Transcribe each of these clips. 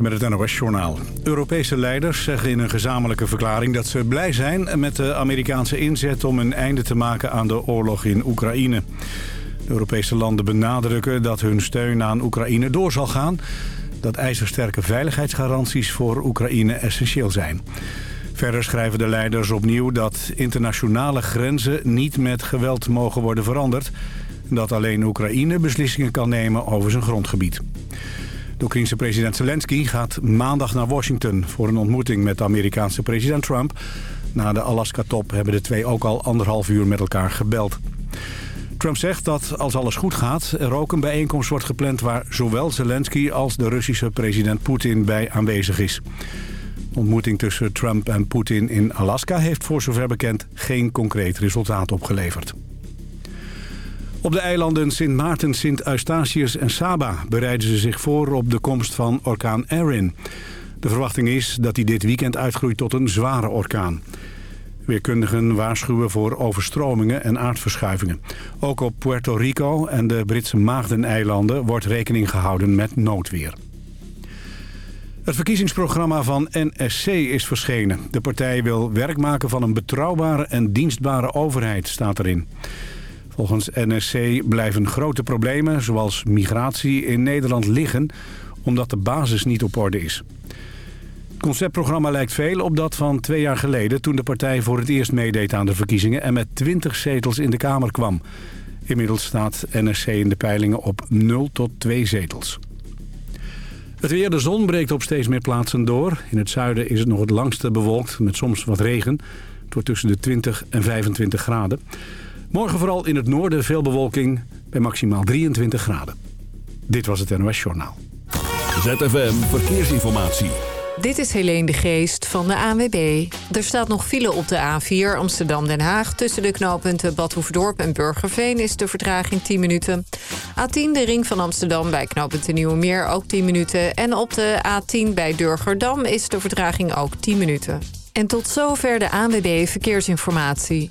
Met het NOS-journaal. Europese leiders zeggen in een gezamenlijke verklaring dat ze blij zijn met de Amerikaanse inzet om een einde te maken aan de oorlog in Oekraïne. De Europese landen benadrukken dat hun steun aan Oekraïne door zal gaan. Dat ijzersterke veiligheidsgaranties voor Oekraïne essentieel zijn. Verder schrijven de leiders opnieuw dat internationale grenzen niet met geweld mogen worden veranderd. Dat alleen Oekraïne beslissingen kan nemen over zijn grondgebied. De Oekraïense president Zelensky gaat maandag naar Washington... voor een ontmoeting met de Amerikaanse president Trump. Na de Alaska-top hebben de twee ook al anderhalf uur met elkaar gebeld. Trump zegt dat als alles goed gaat er ook een bijeenkomst wordt gepland... waar zowel Zelensky als de Russische president Poetin bij aanwezig is. De ontmoeting tussen Trump en Poetin in Alaska heeft voor zover bekend geen concreet resultaat opgeleverd. Op de eilanden Sint Maarten, Sint Eustatius en Saba bereiden ze zich voor op de komst van orkaan Erin. De verwachting is dat hij dit weekend uitgroeit tot een zware orkaan. Weerkundigen waarschuwen voor overstromingen en aardverschuivingen. Ook op Puerto Rico en de Britse Maagdeneilanden wordt rekening gehouden met noodweer. Het verkiezingsprogramma van NSC is verschenen. De partij wil werk maken van een betrouwbare en dienstbare overheid, staat erin. Volgens NSC blijven grote problemen, zoals migratie, in Nederland liggen... omdat de basis niet op orde is. Het conceptprogramma lijkt veel op dat van twee jaar geleden... toen de partij voor het eerst meedeed aan de verkiezingen... en met 20 zetels in de Kamer kwam. Inmiddels staat NSC in de peilingen op 0 tot 2 zetels. Het weer, de zon breekt op steeds meer plaatsen door. In het zuiden is het nog het langste bewolkt, met soms wat regen. Het wordt tussen de 20 en 25 graden. Morgen vooral in het noorden veel bewolking bij maximaal 23 graden. Dit was het NOS Journaal. ZFM Verkeersinformatie. Dit is Helene de Geest van de ANWB. Er staat nog file op de A4 Amsterdam-Den Haag. Tussen de knooppunten Badhoevedorp en Burgerveen is de vertraging 10 minuten. A10 de ring van Amsterdam bij knooppunt Nieuwe Meer ook 10 minuten. En op de A10 bij Durgerdam is de vertraging ook 10 minuten. En tot zover de ANWB Verkeersinformatie.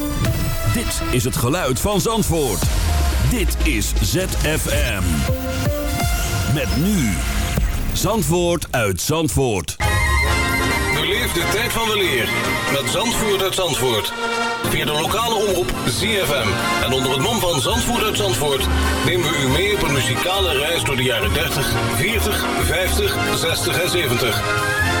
Dit is het geluid van Zandvoort. Dit is ZFM. Met nu. Zandvoort uit Zandvoort. Beleef de tijd van weleer met Zandvoort uit Zandvoort. Via de lokale omroep ZFM. En onder het mom van Zandvoort uit Zandvoort... nemen we u mee op een muzikale reis door de jaren 30, 40, 50, 60 en 70.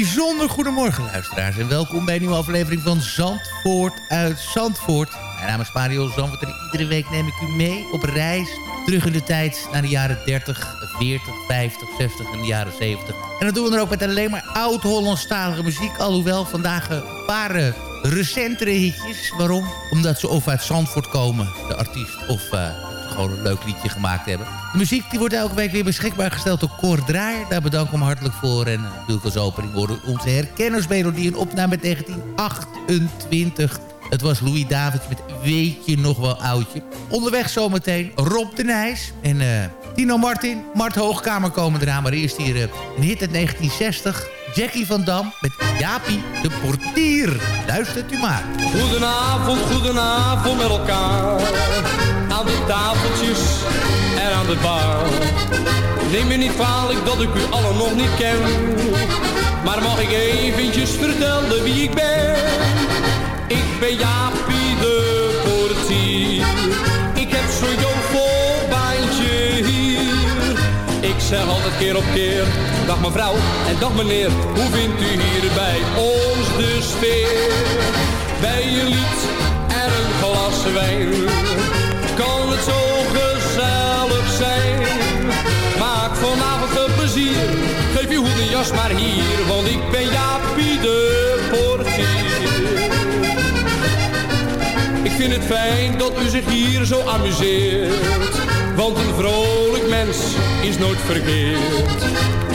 bijzonder goedemorgen luisteraars en welkom bij een nieuwe aflevering van Zandvoort uit Zandvoort. Mijn naam is Mario Zandvoort en iedere week neem ik u mee op reis terug in de tijd naar de jaren 30, 40, 50, 60 en de jaren 70. En dat doen we dan ook met alleen maar oud-Hollandstalige muziek, alhoewel vandaag een paar eh, recentere hitjes. Waarom? Omdat ze of uit Zandvoort komen, de artiest, of... eh, gewoon een leuk liedje gemaakt hebben. De muziek die wordt elke week weer beschikbaar gesteld door Cor. Daar bedank ik hem hartelijk voor. En natuurlijk als opening worden onze herkennersmelodie een opname uit 1928. Het was Louis Davids met Weet je nog wel oudje. Onderweg zometeen Rob de Nijs en eh, Tino Martin. Mart Hoogkamer komen eraan, maar eerst hier uh, een hit uit 1960. Jackie van Dam met Jaapie de Portier. Luistert u maar. Goedenavond, goedenavond met elkaar. Aan de tafeltjes en aan de bar. Neem me niet kwalijk dat ik u allen nog niet ken. Maar mag ik eventjes vertellen wie ik ben? Ik ben Jaapie zeg altijd keer op keer, dag mevrouw en dag meneer. Hoe vindt u hier bij ons de sfeer? Bij een lied en een glas wijn. Kan het zo gezellig zijn? Maak vanavond een plezier. Geef je hoed en jas maar hier, want ik ben Jaapie de portier. Ik vind het fijn dat u zich hier zo amuseert. Want een vrolijk mens is nooit verkeerd.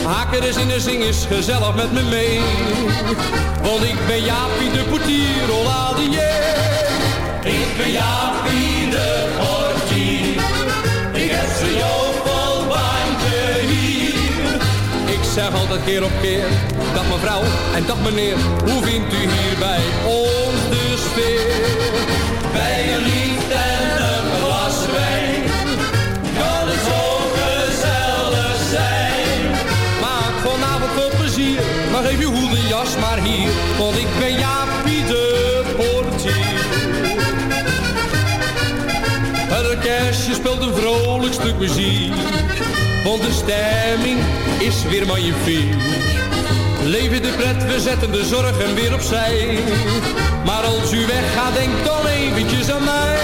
Haken is in de zing is gezellig met me mee. Want ik ben Jaapie de portier. Ik ben Jaapie de portier. Ik heb zo'n jovelbandje hier. Ik zeg altijd keer op keer, dat mevrouw en dat meneer. Hoe vindt u hier bij ons de sfeer? Bij een Want ik ben Jaapie de portier. Het orkestje speelt een vrolijk stuk muziek. Want de stemming is weer magnifiek. Leven de pret, we zetten de zorgen weer opzij. Maar als u weggaat, denk dan eventjes aan mij.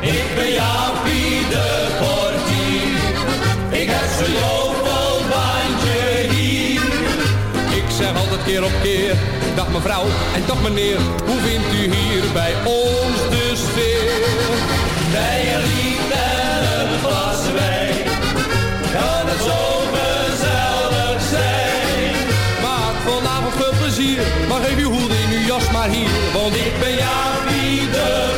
Ik ben Jaapie de portier. Ik heb zo keer op keer. Dag mevrouw en dag meneer, hoe vindt u hier bij ons de sfeer? Bij een lief en een glas wijn, kan het zo gezellig zijn. Maak vanavond veel plezier, maar geef uw hoeden in uw jas maar hier, want ik ben Jaapie de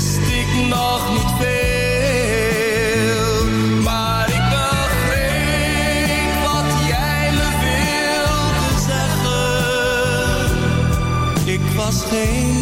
wist ik nog niet veel. Maar ik begreep wat jij me wilde zeggen. Ik was geen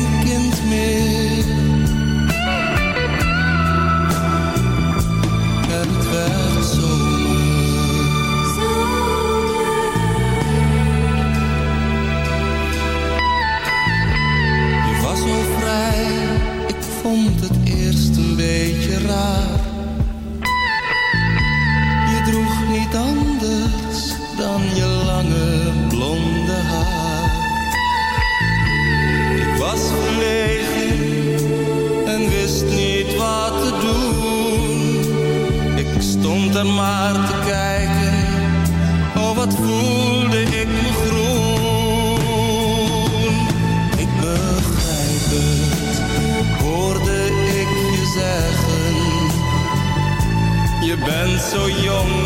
Je droeg niet anders dan je lange blonde haar. Ik was verlegen en wist niet wat te doen. Ik stond er maar bent zo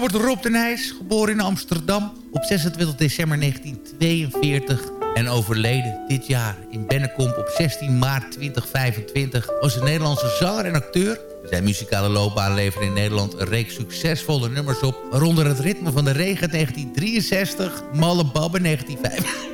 Robert Rob de Nijs. Geboren in Amsterdam op 26 december 1942. En overleden dit jaar in Bennekom op 16 maart 2025. Was een Nederlandse zanger en acteur. Zijn muzikale loopbaan leverde in Nederland een reeks succesvolle nummers op. Waaronder het ritme van de regen uit 1963. Malle Babbe 1955.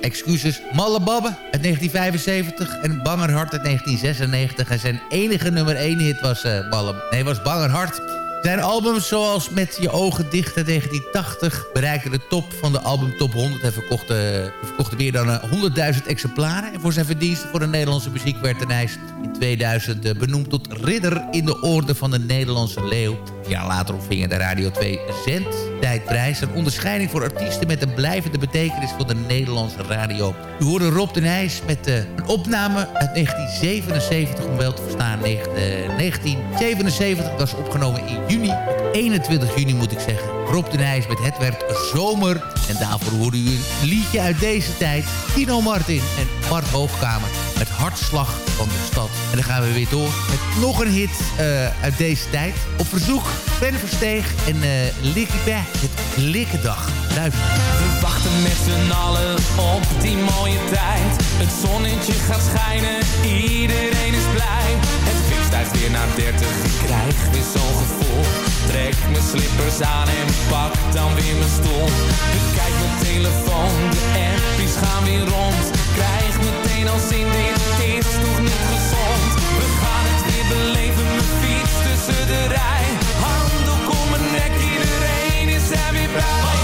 Excuses. Malle Babbe uit 1975 en Bangerhart uit 1996. En zijn enige nummer 1 hit was eh Malle... Nee, was Bangerhart. Zijn albums zoals Met je ogen dicht uit 1980 bereikten de top van de album Top 100 en verkochten, verkochten meer dan eh, 100.000 exemplaren. En voor zijn verdiensten voor de Nederlandse muziek werd Nijs in 2000 eh, benoemd tot ridder in de orde van de Nederlandse leeuw. Jaar later ontving hij de Radio 2 Zendtijdprijs. Een onderscheiding voor artiesten met een blijvende betekenis voor de Nederlandse radio. U hoorde Rob de Nijs met eh, een opname uit 1977, om wel te verstaan. negen- eh, 1977 was opgenomen in juni. Op 21 juni moet ik zeggen. Rob de Nijs met Het werd zomer. En daarvoor hoorde u een liedje uit deze tijd. Tino Martin en Bart Hoogkamer met Hartslag van de Stad. En dan gaan we weer door met nog een hit eh, uit deze tijd. Op verzoek Ben Versteeg en uh, Likkie Back. Het Likkendag. Luister. We wachten met z'n allen op die mooie tijd. Het zonnetje gaat schijnen, iedereen is blij. Het fik stijgt weer naar 30, ik krijg weer zo'n gevoel. Trek mijn slippers aan en pak dan weer mijn stoel. Bekijk mijn telefoon, de appies gaan weer rond. Krijg meteen al zin, dit is toch niet gezond. We gaan het weer beleven, mijn fiets tussen de rij. Handdoek om mijn nek, iedereen is er weer bij.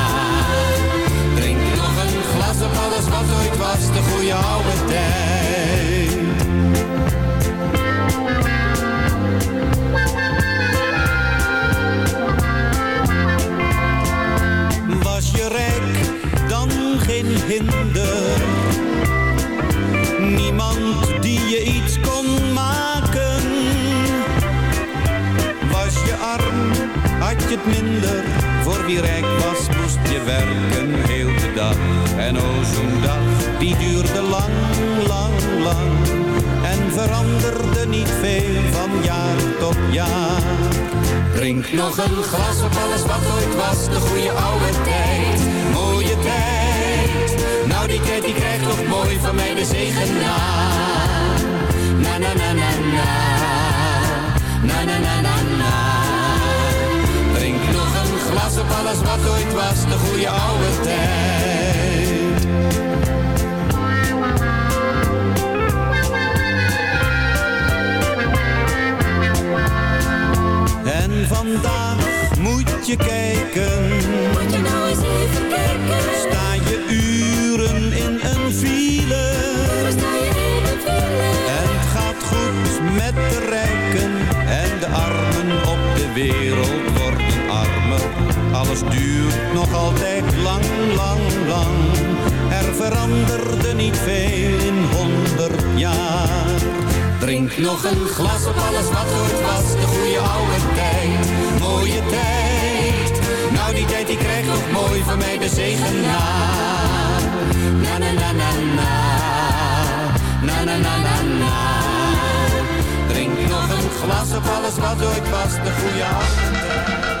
Op alles wat ooit was, de goede oude tijd. Was je rijk, dan geen hinder. Niemand die je iets kon maken. Was je arm, had je het minder. Voor wie rijk was, moest je werken En oh, zo'n dag, die duurde lang, lang, lang. En veranderde niet veel van jaar tot jaar. Drink nog een glas op alles wat ooit was, de goede oude tijd. Mooie tijd. Nou die tijd die krijgt toch mooi van mij de zegen. Na na na na na. Na na na na na. Glas op alles wat ooit was, de goede oude tijd. En vandaag moet je kijken. Moet je nou eens even kijken. Sta je uren in een file. Sta je in een file. En het gaat goed met de rijken. En de armen op de wereld. Alles duurt nog altijd lang, lang, lang. Er veranderde niet veel in honderd jaar. Drink nog een glas op alles wat ooit was, de goede oude tijd. Mooie tijd. Nou die tijd die krijgt nog mooi van mij de zegen na. Na na na na na. Na na na na na. Drink nog een glas op alles wat ooit was, de goede oude tijd.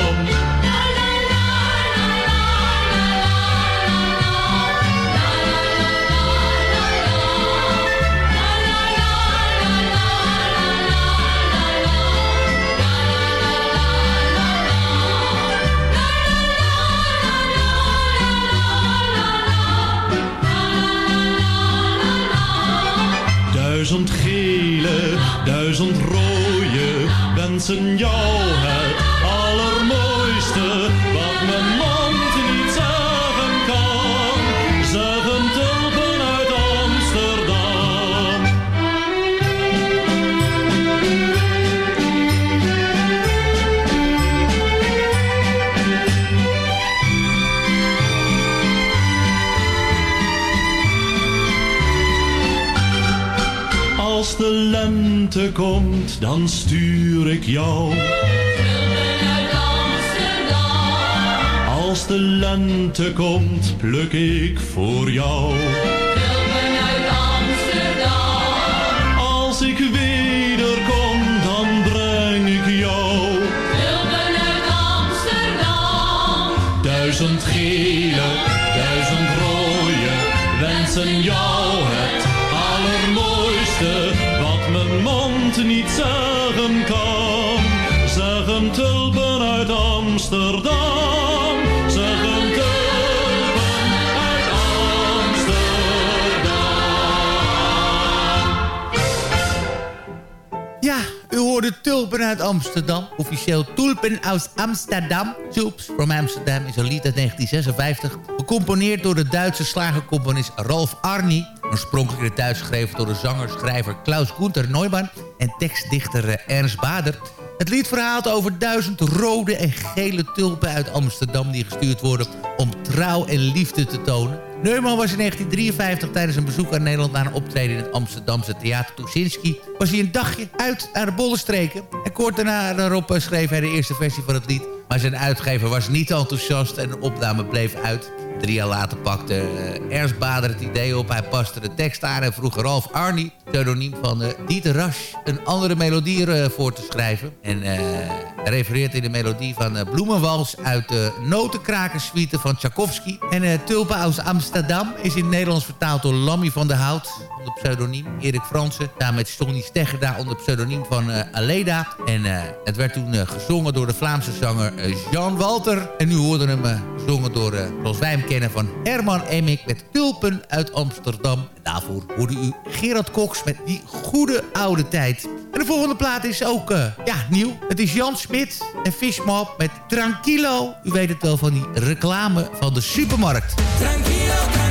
Duizend rode wensen jou het komt, dan stuur ik jou. Als de lente komt, pluk ik voor jou. Als ik wederkom, dan breng ik jou. Duizend gele, duizend rode, wensen jou Amsterdam. Zeggen tulpen uit Amsterdam. Ja, u hoorde Tulpen uit Amsterdam. Officieel Tulpen uit Amsterdam. Tulps from Amsterdam is een lied uit 1956. Gecomponeerd door de Duitse slagercomponist Ralf Arni. Oorspronkelijk in het Duits geschreven door de zanger-schrijver Klaus Gunther Neumann... en tekstdichter eh, Ernst Bader. Het lied verhaalt over duizend rode en gele tulpen uit Amsterdam... die gestuurd worden om trouw en liefde te tonen. Neumann was in 1953 tijdens een bezoek aan Nederland... naar een optreden in het Amsterdamse Theater Tuschinski... was hij een dagje uit naar de Bollenstreken. En kort daarna daarop eh, schreef hij de eerste versie van het lied... maar zijn uitgever was niet enthousiast en de opname bleef uit... Drie jaar later pakte eh, Ernst Bader het idee op. Hij paste de tekst aan en vroeg Ralf Arnie, pseudoniem van eh, Dieter Rasch... een andere melodie eh, voor te schrijven. En refereert in de melodie van Bloemenwals... uit de Notenkrakersuite van Tchaikovsky. En Tulpen aus Amsterdam is in het Nederlands vertaald door Lammy van der Hout... onder pseudoniem Erik Fransen. Samen met Sonny Steggerda onder pseudoniem van eh, Aleda. En eh, het werd toen eh, gezongen door de Vlaamse zanger Jean Walter. En nu hoorden hem eh, gezongen door, zoals wij hem kennen, van Herman Emmink... met Tulpen uit Amsterdam. Daarvoor hoorde u Gerard Cox met die goede oude tijd. En de volgende plaat is ook ja, nieuw. Het is Jan Smit en Fishmop met Tranquilo. U weet het wel van die reclame van de supermarkt. Tranquilo, tranquilo.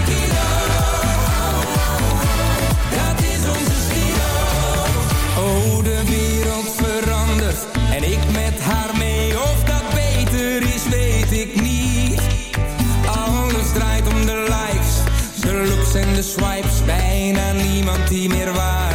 De swipes. Bijna niemand die meer waarde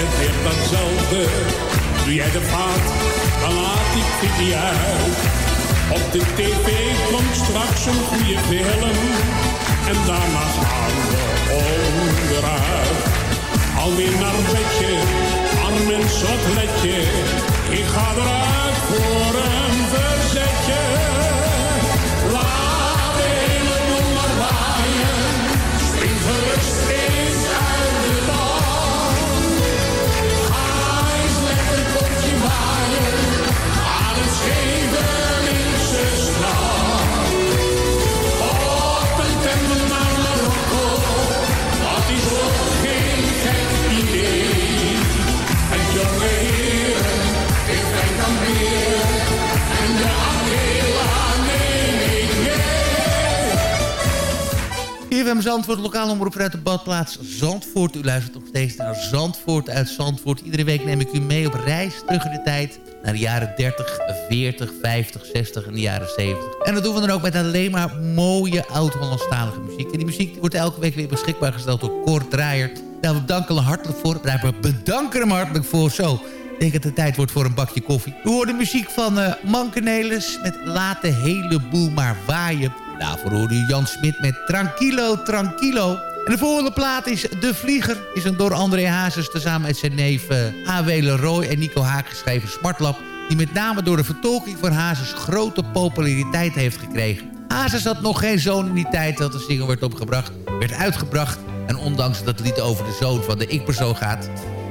altijd weer datzelfde. Doe jij de vaat, dan laat ik Vicky uit. Op de tv komt straks een goede film. En daarna gaan we onderuit. Alweer naar bedje, arm en sotletje. Ik ga eruit voor CFM Zandvoort, lokale omroep uit de badplaats Zandvoort. U luistert nog steeds naar Zandvoort uit Zandvoort. Iedere week neem ik u mee op reis terug in de tijd... naar de jaren 30, 40, 50, 60 en de jaren 70. En dat doen we dan ook met alleen maar mooie oud-Hollandstalige muziek. En die muziek wordt elke week weer beschikbaar gesteld door Kort Draaier. Daar bedanken we hartelijk voor. We bedanken hem hartelijk voor. Zo, ik denk dat het tijd wordt voor een bakje koffie. We horen muziek van uh, Mankenelis met Laat de hele boel maar waaien. Daarvoor hoorde u Jan Smit met Tranquilo, Tranquilo. En de volgende plaat is De Vlieger. Is een door André Hazes tezamen met zijn neef uh, A.W. Leroy en Nico Haag geschreven smartlap... die met name door de vertolking van Hazes grote populariteit heeft gekregen. Hazes had nog geen zoon in die tijd dat de single werd opgebracht. Werd uitgebracht en ondanks dat het lied over de zoon van de ik-persoon gaat...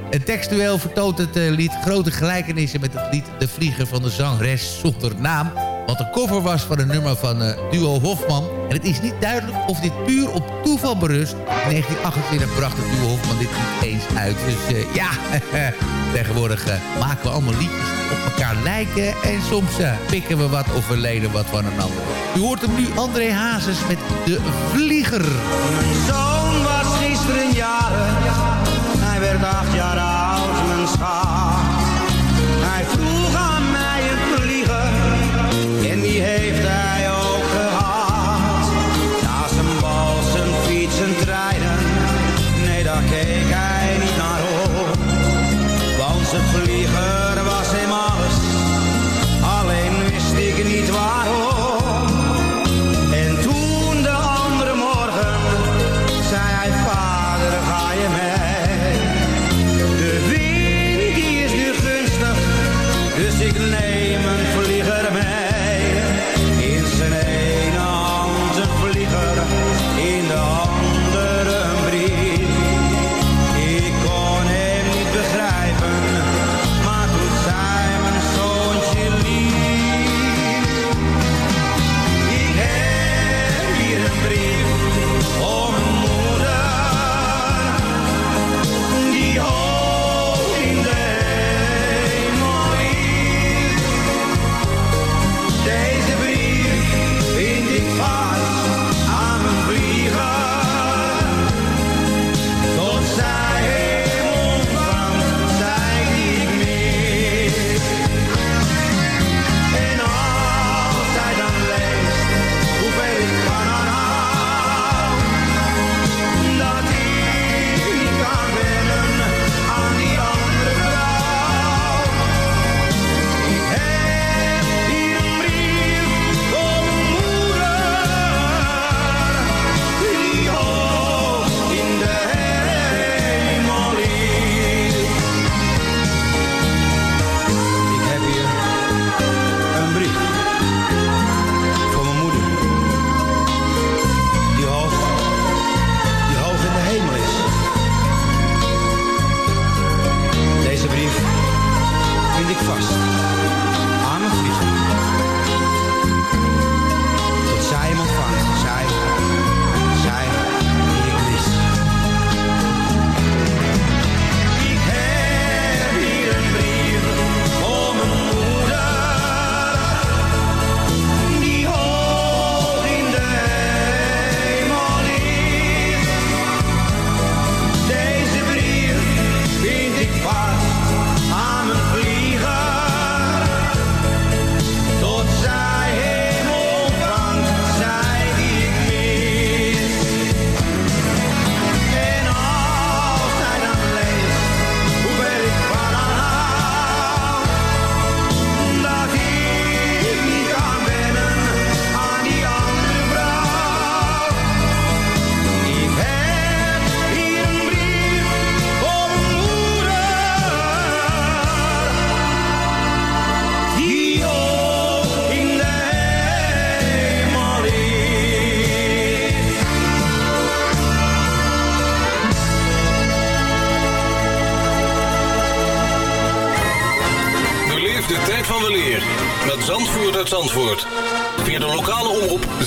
En textueel vertoont het uh, lied grote gelijkenissen met het lied De Vlieger van de zangeres zonder naam. Wat een cover was van een nummer van uh, Duo Hofman. En het is niet duidelijk of dit puur op toeval berust. In 1928 bracht het Duo Hofman dit niet eens uit. Dus uh, ja, tegenwoordig maken we allemaal liedjes op elkaar lijken. En soms pikken we wat of we wat van een ander. U hoort hem nu André Hazes met De Vlieger. Mijn zoon was gisteren jaren. Hij werd acht jaar oud, mijn schat.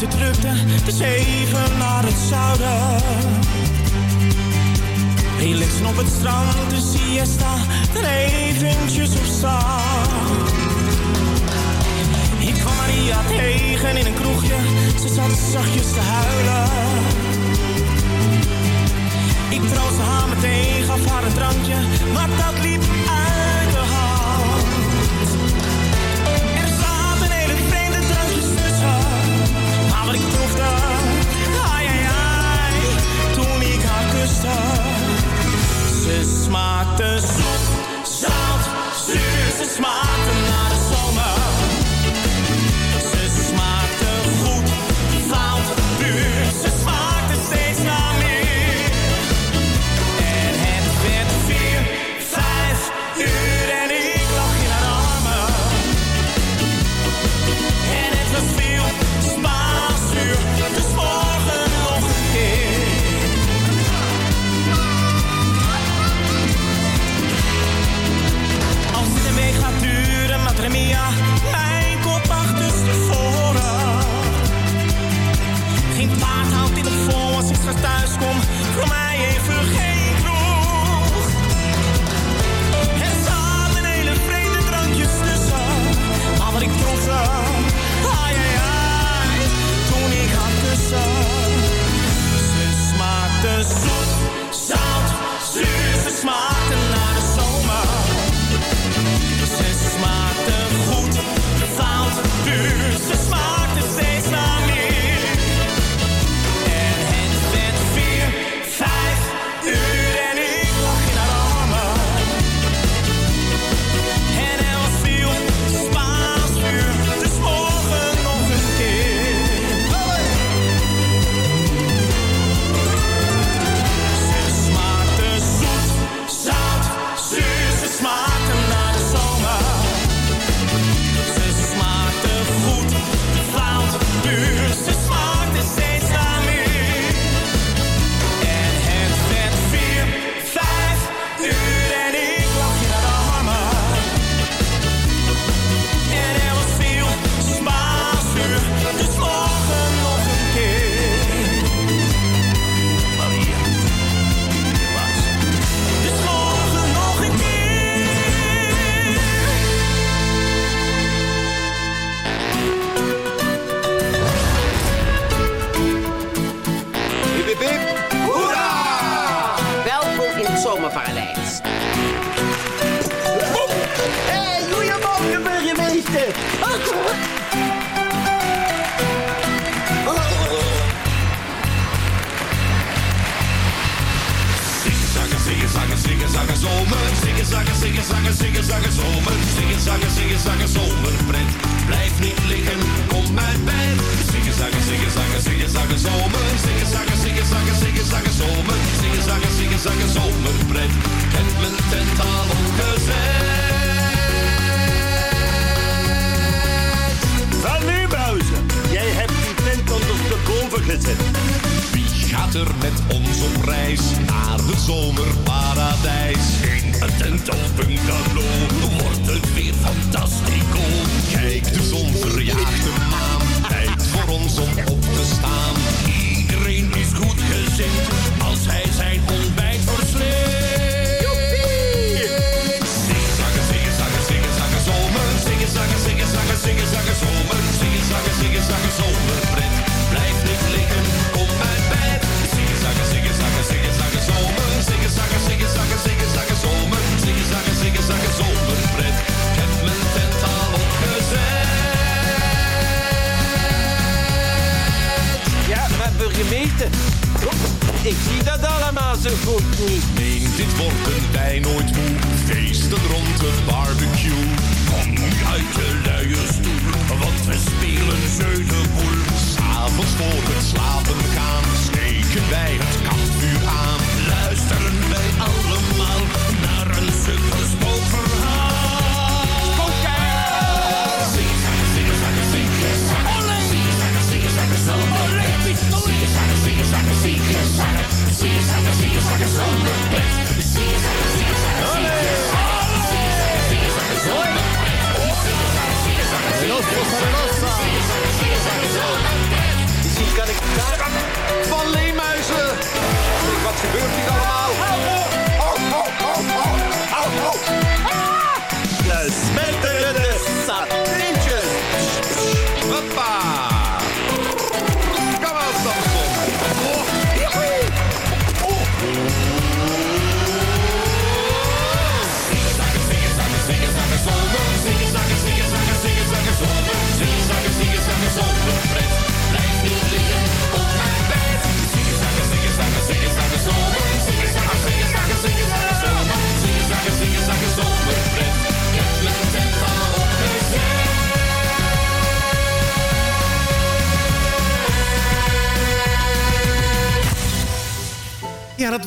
De drukte, dus even naar het zuiden. Relaxen op het strand, de siesta, er eventjes op staan. Ik kwam Maria tegen in een kroegje, ze zat zachtjes te huilen. Ik troostte haar meteen, gaf haar een drankje, maar dat liep uit proefde, ai ai ai, toen ik haar kuste. Ze smaakte zoet, zout, zuur, ze smaakte naar de zomer.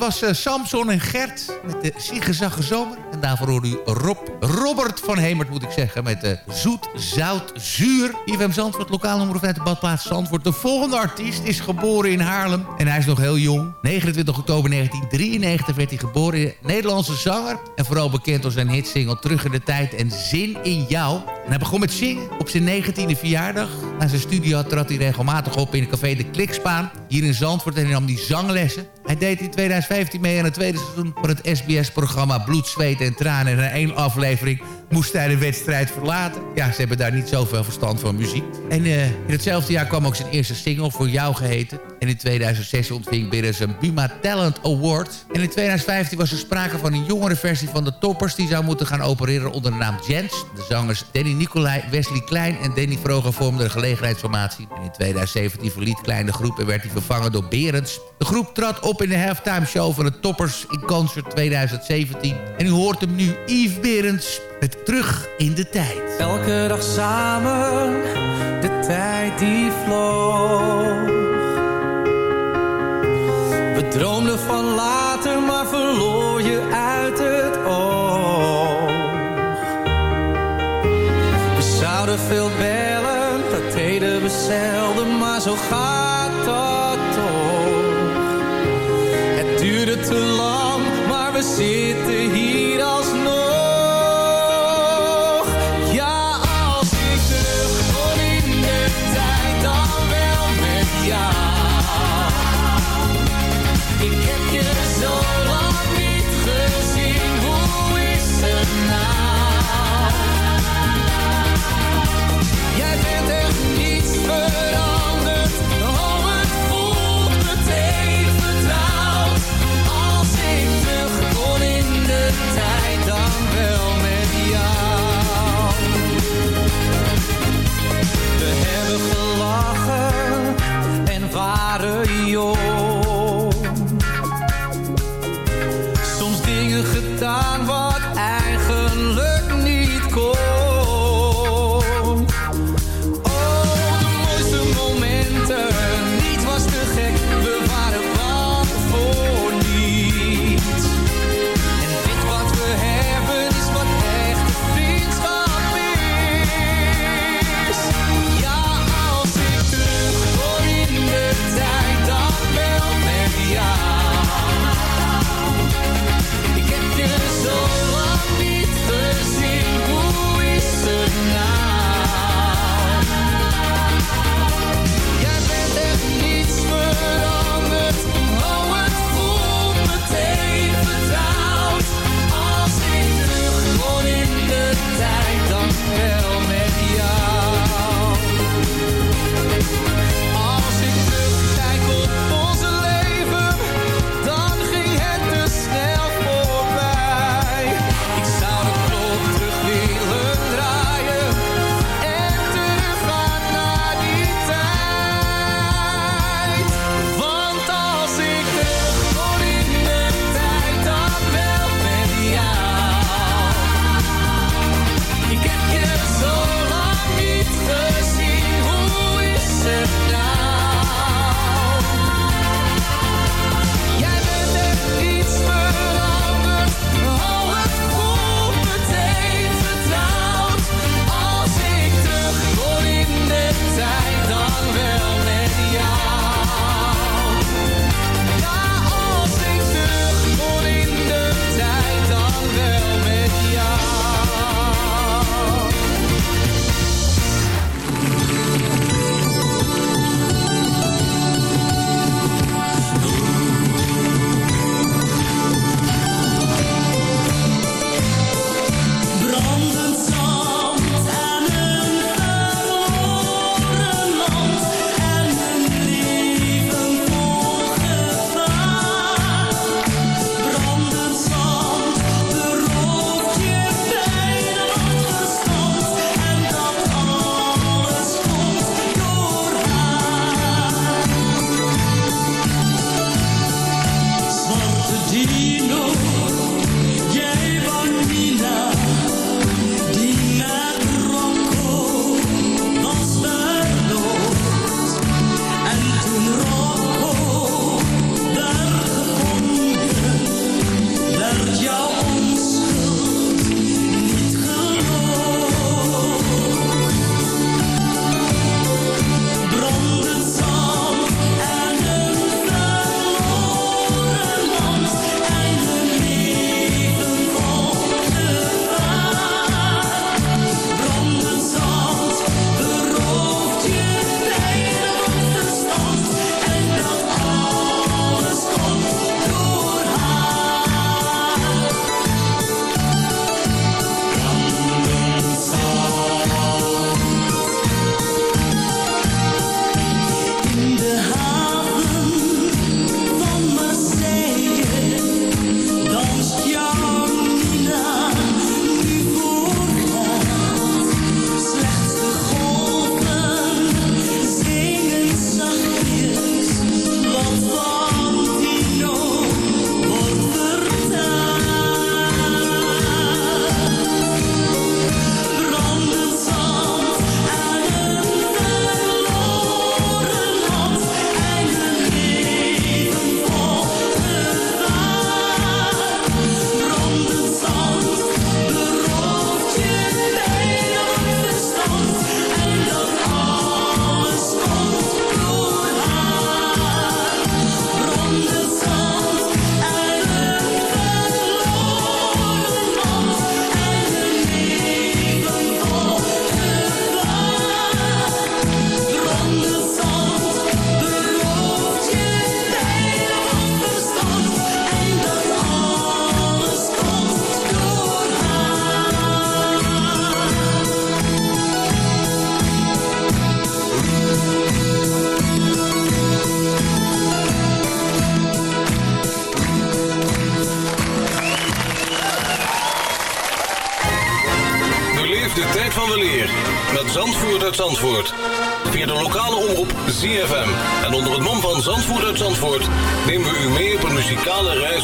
Was eh, Samson en Gert met de Ziegezagge Zomer. En daarvoor hoorde u Rob, Robert van Hemert, moet ik zeggen, met de Zoet, Zout, Zuur. IFM Zandvoort, lokaal omroep uit de badplaats Zandvoort. De volgende artiest is geboren in Haarlem en hij is nog heel jong. 29 oktober 1993 werd hij geboren. Nederlandse zanger en vooral bekend door zijn hitsingle Terug in de Tijd en Zin in Jou. En hij begon met zingen op zijn 19e verjaardag. Na zijn studie trad hij regelmatig op in het café De Klikspaan. Hier in Zandvoort en hij nam die zanglessen. Hij deed in 2015 mee aan het tweede seizoen van het SBS-programma Bloed, Zweet en Tranen. En na één aflevering moest hij de wedstrijd verlaten. Ja, ze hebben daar niet zoveel verstand van muziek. En eh, in hetzelfde jaar kwam ook zijn eerste single voor jou geheten. En in 2006 ontving Binnen zijn Buma Talent Award. En in 2015 was er sprake van een jongere versie van de Toppers... die zou moeten gaan opereren onder de naam Jens. De zangers Danny Nicolai, Wesley Klein en Danny Vroger vormden de En in 2017 verliet Klein de groep en werd hij vervangen door Berends. De groep trad op in de halftime show van de Toppers in Concert 2017. En u hoort hem nu, Yves Berends, met Terug in de Tijd. Elke dag samen, de tijd die vloog. Zo gaat dat toch. Het duurde te lang,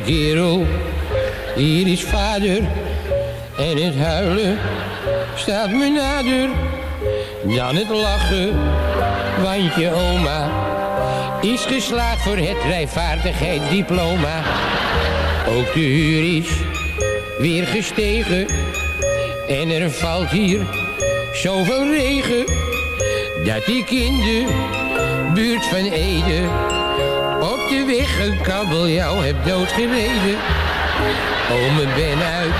Kerel, hier is vader. En het huilen staat me nader dan het lachen. Want je oma is geslaagd voor het rijvaardigheidsdiploma. Ook de huur is weer gestegen. En er valt hier zoveel regen. Dat ik in buurt van Ede weg een kabeljauw heb doodgereden. Ome Ben uit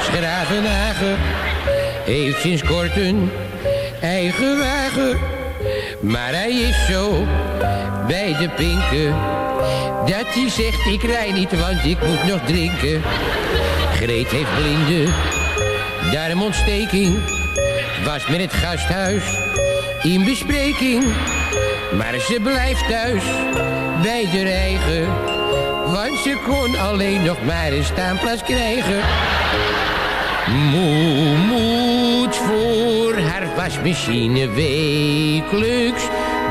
Schravenhagen heeft sinds kort een eigen wagen. Maar hij is zo bij de pinken dat hij zegt ik rij niet want ik moet nog drinken. Greet heeft blinde darmontsteking, was met het gasthuis in bespreking. Maar ze blijft thuis bij de eigen. Want ze kon alleen nog maar een staanplaats krijgen. Moe moet voor haar wasmachine wekelijks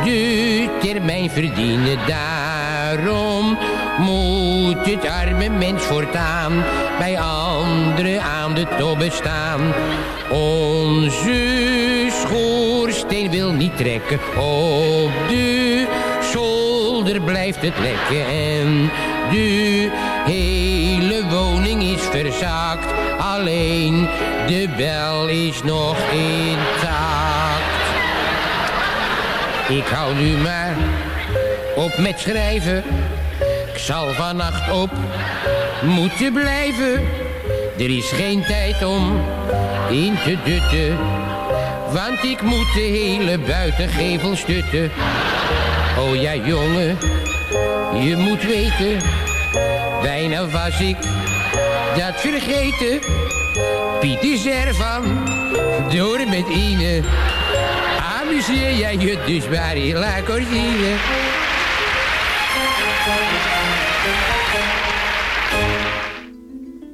de termijn verdienen. Daarom moet het arme mens voortaan bij anderen aan de tobbe staan. Onze schoorsteen wil niet trekken op de blijft het lekken en de hele woning is verzaakt. Alleen de bel is nog intact. Ik hou nu maar op met schrijven. Ik zal vannacht op moeten blijven. Er is geen tijd om in te dutten. Want ik moet de hele buitengevel stutten. Oh ja, jongen, je moet weten. Bijna was ik dat vergeten. Piet is ervan, door met Ine. Amuseer jij je dus bij die La Cortine.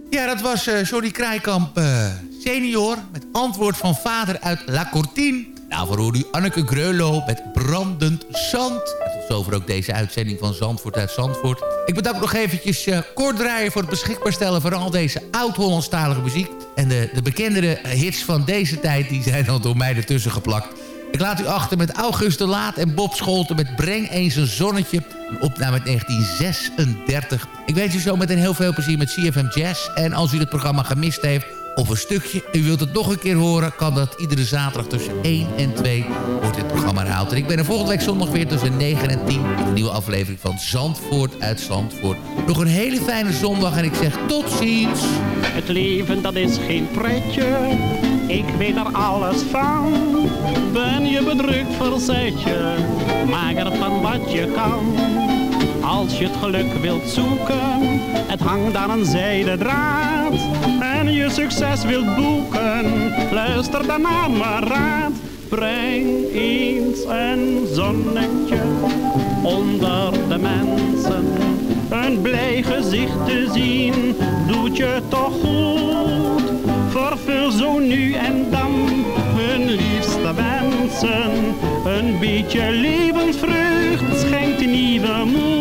Ja, dat was uh, Johnny Krijkamp uh, senior met antwoord van vader uit La Cortine. Daarvoor hoorde u Anneke Greulo met Brandend Zand. En tot zover ook deze uitzending van Zandvoort uit Zandvoort. Ik bedank nog eventjes uh, kort draaien voor het beschikbaar stellen... van al deze oud-Hollandstalige muziek. En de, de bekendere hits van deze tijd... die zijn al door mij ertussen geplakt. Ik laat u achter met August de Laat en Bob Scholten... met Breng eens een zonnetje. Een opname uit 1936. Ik wens u zo meteen heel veel plezier met CFM Jazz. En als u het programma gemist heeft of een stukje. U wilt het nog een keer horen, kan dat iedere zaterdag tussen 1 en 2 wordt dit programma herhaald. En ik ben er volgende week zondag weer tussen 9 en 10. Een nieuwe aflevering van Zandvoort uit Zandvoort. Nog een hele fijne zondag en ik zeg tot ziens. Het leven dat is geen pretje, ik weet er alles van. Ben je bedrukt, verzet je, maak ervan wat je kan. Als je geluk wilt zoeken, het hangt aan een zijden draad. En je succes wilt boeken, luister dan naar mijn raad. Breng eens een zonnetje onder de mensen. Een blij gezicht te zien, doet je toch goed. Vervul zo nu en dan hun liefste wensen. Een beetje levensvreugd schenkt nieuwe moed.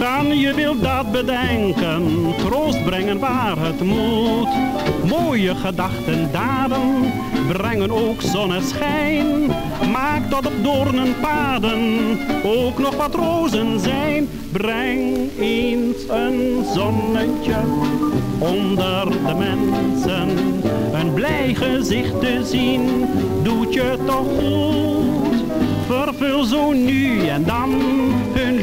Kan je wil dat bedenken, troost brengen waar het moet. Mooie gedachten, daden, brengen ook zonneschijn. Maak dat op doornen paden ook nog wat rozen zijn. Breng eens een zonnetje onder de mensen. Een blij gezicht te zien, doet je toch goed. Vervul zo nu en dan